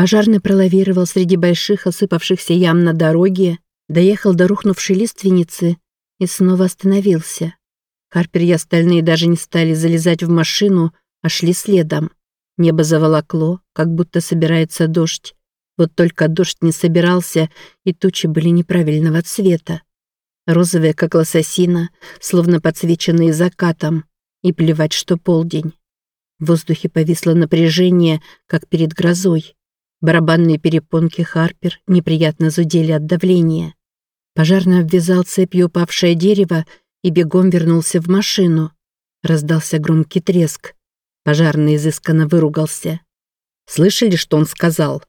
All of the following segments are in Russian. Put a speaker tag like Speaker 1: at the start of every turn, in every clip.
Speaker 1: Пожарный пролавировал среди больших осыпавшихся ям на дороге, доехал до рухнувшей лиственницы и снова остановился. Харпер и остальные даже не стали залезать в машину, а шли следом. Небо заволокло, как будто собирается дождь. Вот только дождь не собирался, и тучи были неправильного цвета. Розовые, как лососина, словно подсвеченные закатом. И плевать, что полдень. В воздухе повисло напряжение, как перед грозой. Барабанные перепонки Харпер неприятно зудели от давления. Пожарный обвязал цепью упавшее дерево и бегом вернулся в машину. Раздался громкий треск. Пожарный изысканно выругался. «Слышали, что он сказал?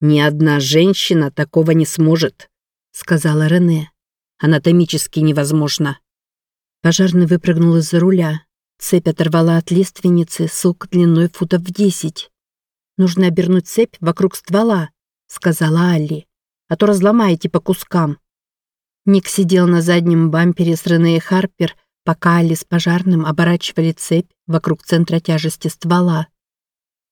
Speaker 1: Ни одна женщина такого не сможет», — сказала Рене. «Анатомически невозможно». Пожарный выпрыгнул из-за руля. Цепь оторвала от лиственницы сук длиной футов в десять. «Нужно обернуть цепь вокруг ствола», — сказала Алли. «А то разломаете по кускам». Ник сидел на заднем бампере с Рене и Харпер, пока Али с пожарным оборачивали цепь вокруг центра тяжести ствола.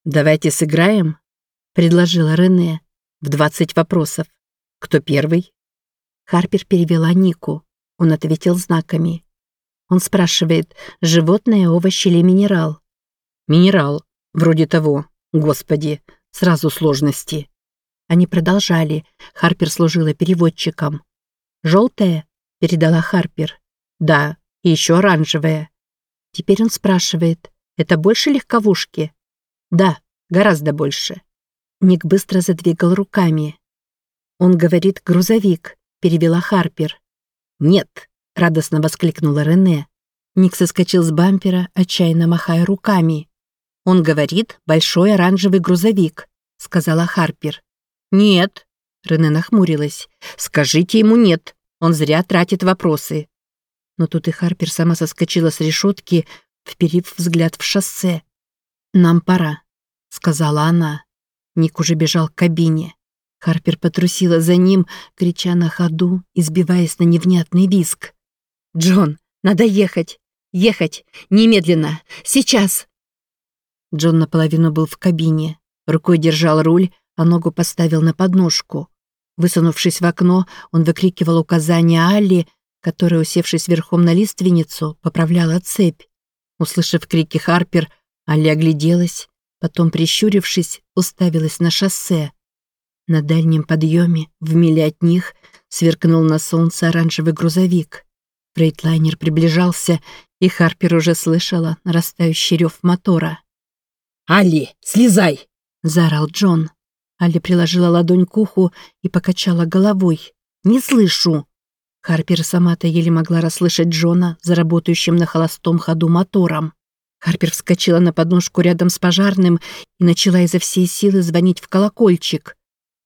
Speaker 1: «Давайте сыграем», — предложила Рене. «В двадцать вопросов. Кто первый?» Харпер перевела Нику. Он ответил знаками. Он спрашивает, животное, овощ или минерал? «Минерал. Вроде того. Господи, сразу сложности». Они продолжали. Харпер служила переводчиком. «Желтая?» — передала Харпер. «Да, и еще оранжевая». Теперь он спрашивает, «Это больше легковушки?» «Да, гораздо больше». Ник быстро задвигал руками. «Он говорит грузовик», — перевела Харпер. «Нет», — радостно воскликнула Рене. Ник соскочил с бампера, отчаянно махая руками. «Он говорит, большой оранжевый грузовик», — сказала Харпер. «Нет», Рене нахмурилась. «Скажите ему нет. Он зря тратит вопросы». Но тут и Харпер сама соскочила с решетки, вперив взгляд в шоссе. «Нам пора», — сказала она. Ник уже бежал к кабине. Харпер потрусила за ним, крича на ходу, избиваясь на невнятный виск. «Джон, надо ехать! Ехать! Немедленно! Сейчас!» Джон наполовину был в кабине. Рукой держал руль, а ногу поставил на подножку. Высунувшись в окно, он выкрикивал указания Алли, которая, усевшись верхом на лиственницу, поправляла цепь. Услышав крики Харпер, Алли огляделась, потом, прищурившись, уставилась на шоссе. На дальнем подъеме, в миле от них, сверкнул на солнце оранжевый грузовик. Фрейтлайнер приближался, и Харпер уже слышала нарастающий рев мотора.
Speaker 2: «Алли, слезай!» — заорал Джон.
Speaker 1: Алли приложила ладонь к уху и покачала головой. «Не слышу!» Харпер сама-то еле могла расслышать Джона, заработающим на холостом ходу мотором. Харпер вскочила на подножку рядом с пожарным и начала изо всей силы звонить в колокольчик.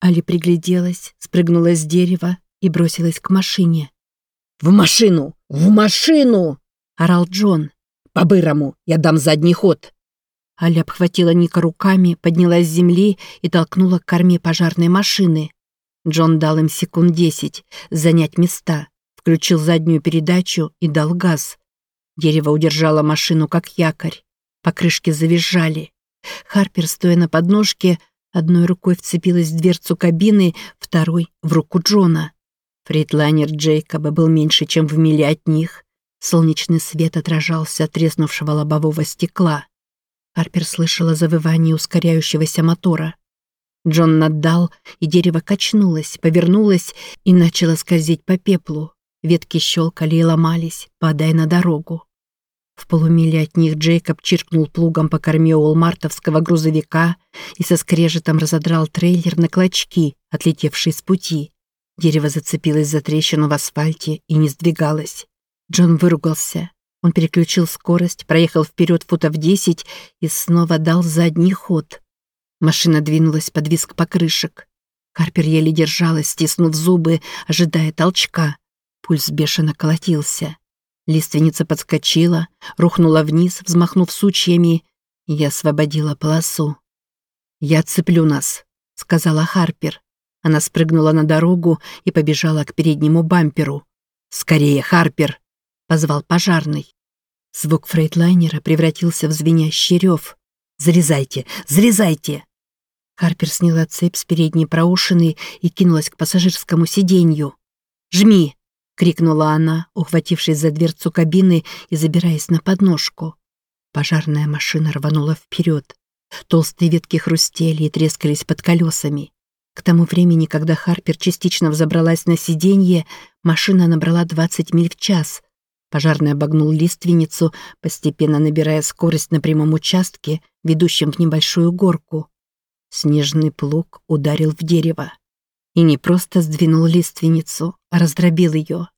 Speaker 1: Али пригляделась, спрыгнула с дерева и бросилась к машине.
Speaker 2: «В машину! В машину!»
Speaker 1: — орал Джон.
Speaker 2: «По-бырому! Я дам задний ход!»
Speaker 1: Аля обхватила Ника руками, поднялась с земли и толкнула к корме пожарной машины. Джон дал им секунд десять занять места, включил заднюю передачу и дал газ. Дерево удержало машину как якорь. Покрышки завизжали. Харпер, стоя на подножке, одной рукой вцепилась в дверцу кабины, второй — в руку Джона. Фридлайнер Джейкоба был меньше, чем в миле от них. Солнечный свет отражался от треснувшего лобового стекла. Харпер слышала завывание ускоряющегося мотора. Джон наддал, и дерево качнулось, повернулось и начало скользить по пеплу. Ветки щелкали и ломались, падая на дорогу. В полумиле от них Джейкоб чиркнул плугом по корме уолмартовского грузовика и со скрежетом разодрал трейлер на клочки, отлетевшие с пути. Дерево зацепилось за трещину в асфальте и не сдвигалось. Джон выругался. Он переключил скорость, проехал вперед футов 10 и снова дал задний ход. Машина двинулась под виск покрышек. Карпер еле держалась, стиснув зубы, ожидая толчка. Пульс бешено колотился. Лиственница подскочила, рухнула вниз, взмахнув сучьями, и освободила полосу. «Я цеплю нас», — сказала Харпер. Она спрыгнула на дорогу и побежала к переднему бамперу. «Скорее, Харпер!» — позвал пожарный. Звук фрейтлайнера превратился в звенящий рев. «Залезайте! Залезайте!» Харпер сняла цепь с передней проушины и кинулась к пассажирскому сиденью. «Жми!» — крикнула она, ухватившись за дверцу кабины и забираясь на подножку. Пожарная машина рванула вперед. Толстые ветки хрустели и трескались под колесами. К тому времени, когда Харпер частично взобралась на сиденье, машина набрала 20 миль в час. Пожарный обогнул лиственницу, постепенно набирая скорость на прямом участке, ведущем в небольшую горку. Снежный плуг ударил в дерево. И не просто сдвинул лиственницу, а раздробил ее.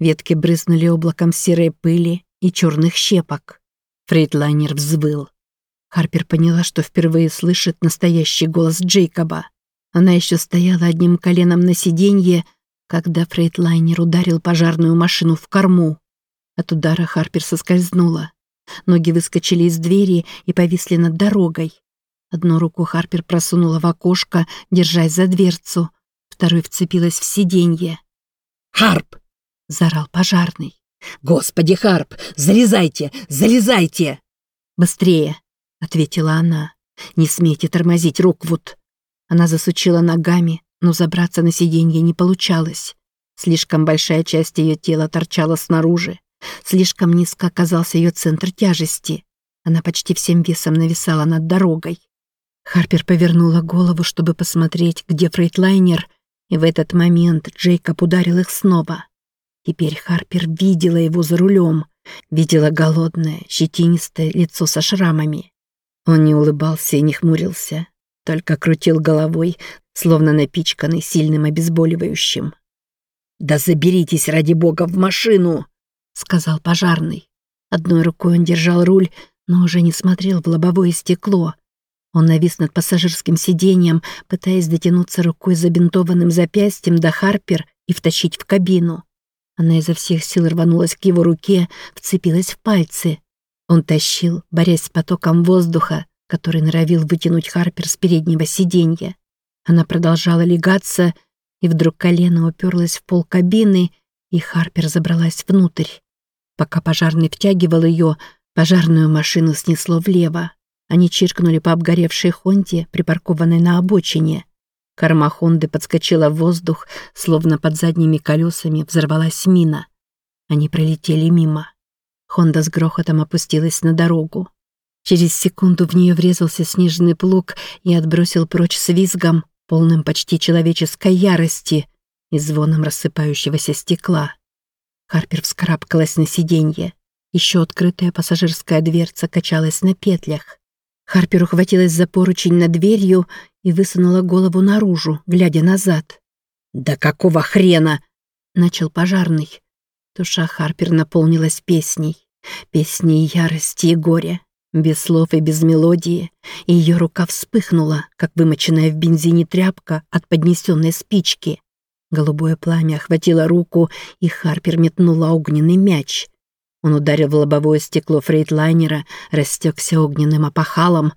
Speaker 1: Ветки брызнули облаком серой пыли и черных щепок. Фрейдлайнер взвыл. Харпер поняла, что впервые слышит настоящий голос Джейкоба. Она еще стояла одним коленом на сиденье, когда фрейдлайнер ударил пожарную машину в корму. От удара Харпер соскользнула. Ноги выскочили из двери и повисли над дорогой. Одну руку Харпер просунула в окошко, держась за дверцу, второй вцепилась в сиденье.
Speaker 2: «Харп!» — заорал пожарный. «Господи, Харп! Залезайте! Залезайте!»
Speaker 1: «Быстрее!» — ответила она. «Не смейте тормозить, Роквуд!» Она засучила ногами, но забраться на сиденье не получалось. Слишком большая часть ее тела торчала снаружи. Слишком низко оказался ее центр тяжести. Она почти всем весом нависала над дорогой. Харпер повернула голову, чтобы посмотреть, где фрейтлайнер, и в этот момент Джейкоб ударил их снова. Теперь Харпер видела его за рулем, видела голодное, щетинистое лицо со шрамами. Он не улыбался и не хмурился, только крутил головой, словно напичканный сильным обезболивающим. «Да заберитесь, ради бога, в машину!» — сказал пожарный. Одной рукой он держал руль, но уже не смотрел в лобовое стекло. Он навис над пассажирским сиденьем, пытаясь дотянуться рукой забинтованным запястьем до Харпер и втащить в кабину. Она изо всех сил рванулась к его руке, вцепилась в пальцы. Он тащил, борясь с потоком воздуха, который норовил вытянуть Харпер с переднего сиденья. Она продолжала легаться, и вдруг колено уперлось в пол кабины, и Харпер забралась внутрь. Пока пожарный втягивал ее, пожарную машину снесло влево. Они чиркнули по обгоревшей Хонде, припаркованной на обочине. Корма Хонды подскочила в воздух, словно под задними колесами взорвалась мина. Они пролетели мимо. Хонда с грохотом опустилась на дорогу. Через секунду в нее врезался снежный плуг и отбросил прочь с визгом, полным почти человеческой ярости и звоном рассыпающегося стекла. Харпер вскарабкалась на сиденье. Еще открытая пассажирская дверца качалась на петлях. Харпер ухватилась за поручень над дверью и высунула голову наружу, глядя назад. «Да какого хрена?» — начал пожарный. Душа Харпер наполнилась песней. Песней ярости и горя. Без слов и без мелодии. И ее рука вспыхнула, как вымоченная в бензине тряпка от поднесенной спички. Голубое пламя охватило руку, и Харпер метнула огненный мяч. Он ударил в лобовое стекло фрейтлайнера, растекся огненным опахалом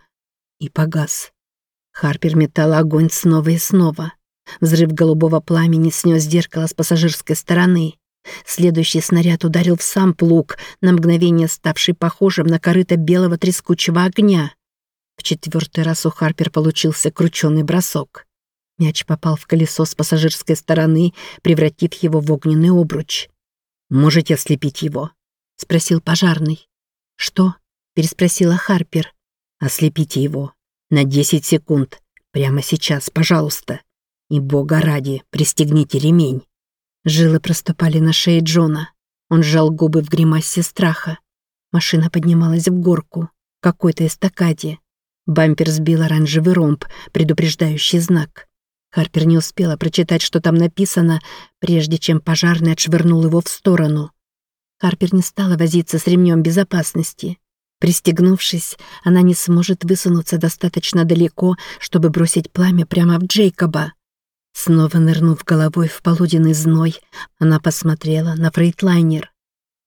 Speaker 1: и погас. Харпер метала огонь снова и снова. Взрыв голубого пламени снес зеркало с пассажирской стороны. Следующий снаряд ударил в сам плуг, на мгновение ставший похожим на корыто белого трескучего огня. В четвертый раз у Харпер получился крученый бросок. Мяч попал в колесо с пассажирской стороны, превратив его в огненный обруч. «Можете ослепить его?» — спросил пожарный. «Что?» — переспросила Харпер. «Ослепите его. На десять секунд. Прямо сейчас, пожалуйста. И бога ради, пристегните ремень». Жилы проступали на шее Джона. Он сжал губы в гримасе страха. Машина поднималась в горку, какой-то эстакаде. Бампер сбил оранжевый ромб, предупреждающий знак. Харпер не успела прочитать, что там написано, прежде чем пожарный отшвырнул его в сторону. Харпер не стала возиться с ремнем безопасности. Пристегнувшись, она не сможет высунуться достаточно далеко, чтобы бросить пламя прямо в Джейкоба. Снова нырнув головой в полуденный зной, она посмотрела на фрейтлайнер.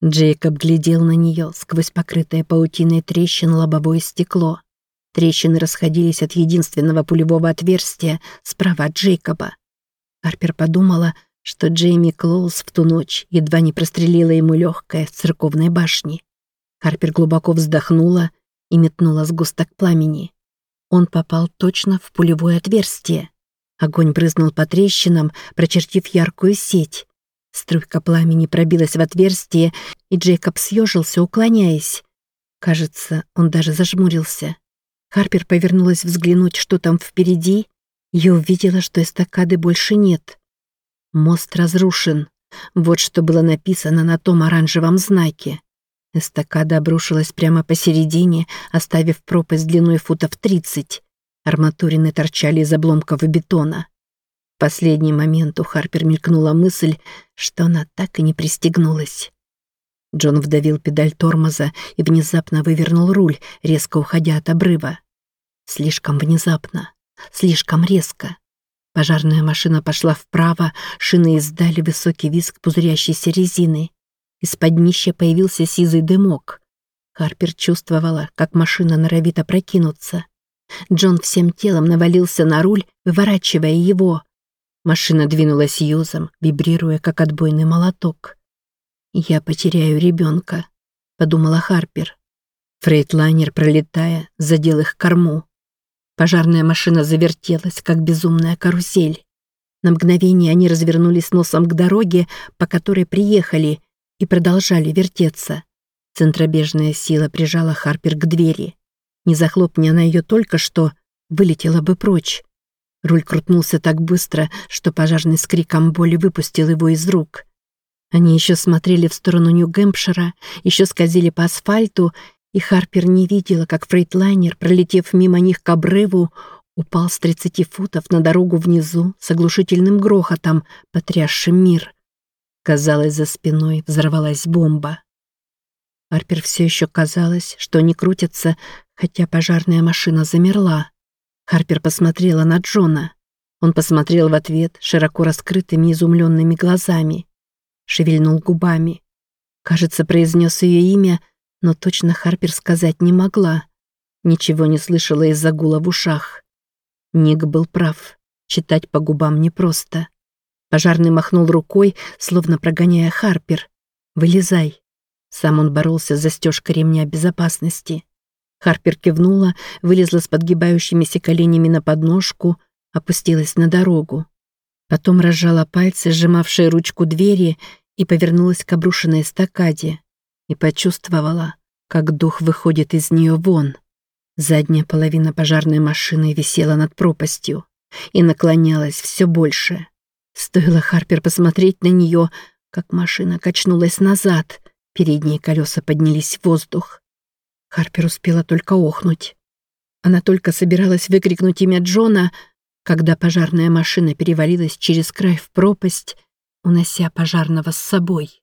Speaker 1: Джейкоб глядел на нее сквозь покрытое паутиной трещин лобовое стекло. Трещины расходились от единственного пулевого отверстия справа от Джейкоба. Харпер подумала, что Джейми Клоуз в ту ночь едва не прострелила ему легкое в церковной башне. Харпер глубоко вздохнула и метнула сгусток пламени. Он попал точно в пулевое отверстие. Огонь брызнул по трещинам, прочертив яркую сеть. Струйка пламени пробилась в отверстие, и Джейкоб съежился, уклоняясь. Кажется, он даже зажмурился. Харпер повернулась взглянуть, что там впереди, и увидела, что эстакады больше нет. Мост разрушен. Вот что было написано на том оранжевом знаке. Эстакада обрушилась прямо посередине, оставив пропасть длиной футов 30. Арматурины торчали из обломков бетона. В последний момент у Харпер мелькнула мысль, что она так и не пристегнулась. Джон вдавил педаль тормоза и внезапно вывернул руль, резко уходя от обрыва. Слишком внезапно, слишком резко. Пожарная машина пошла вправо, шины издали высокий визг пузырящейся резины. Из-под днища появился сизый дымок. Харпер чувствовала, как машина норовит опрокинуться. Джон всем телом навалился на руль, выворачивая его. Машина двинулась юзом, вибрируя, как отбойный молоток. «Я потеряю ребенка», — подумала Харпер. Фрейтлайнер, пролетая, задел их корму. Пожарная машина завертелась, как безумная карусель. На мгновение они развернулись носом к дороге, по которой приехали, и продолжали вертеться. Центробежная сила прижала Харпер к двери. Не захлопни она ее только что, вылетела бы прочь. Руль крутнулся так быстро, что пожарный с криком боли выпустил его из рук. Они еще смотрели в сторону Нью-Гэмпшира, еще скользили по асфальту, и Харпер не видела, как фрейтлайнер, пролетев мимо них к обрыву, упал с 30 футов на дорогу внизу с оглушительным грохотом, потрясшим мир. Казалось, за спиной взорвалась бомба. Харпер все еще казалось, что они крутятся, хотя пожарная машина замерла. Харпер посмотрела на Джона. Он посмотрел в ответ широко раскрытыми изумленными глазами. Шевельнул губами. Кажется, произнес ее имя, но точно Харпер сказать не могла. Ничего не слышала из-за гула в ушах. Ник был прав. Читать по губам непросто. Пожарный махнул рукой, словно прогоняя Харпер. «Вылезай». Сам он боролся с застежкой ремня безопасности. Харпер кивнула, вылезла с подгибающимися коленями на подножку, опустилась на дорогу. Потом разжала пальцы, сжимавшие ручку двери, и повернулась к обрушенной эстакаде. И почувствовала, как дух выходит из нее вон. Задняя половина пожарной машины висела над пропастью и наклонялась все больше. Стоило Харпер посмотреть на нее, как машина качнулась назад, передние колеса поднялись в воздух. Харпер успела только охнуть. Она только собиралась выкрикнуть имя Джона, когда пожарная машина перевалилась через край в пропасть, унося пожарного с собой.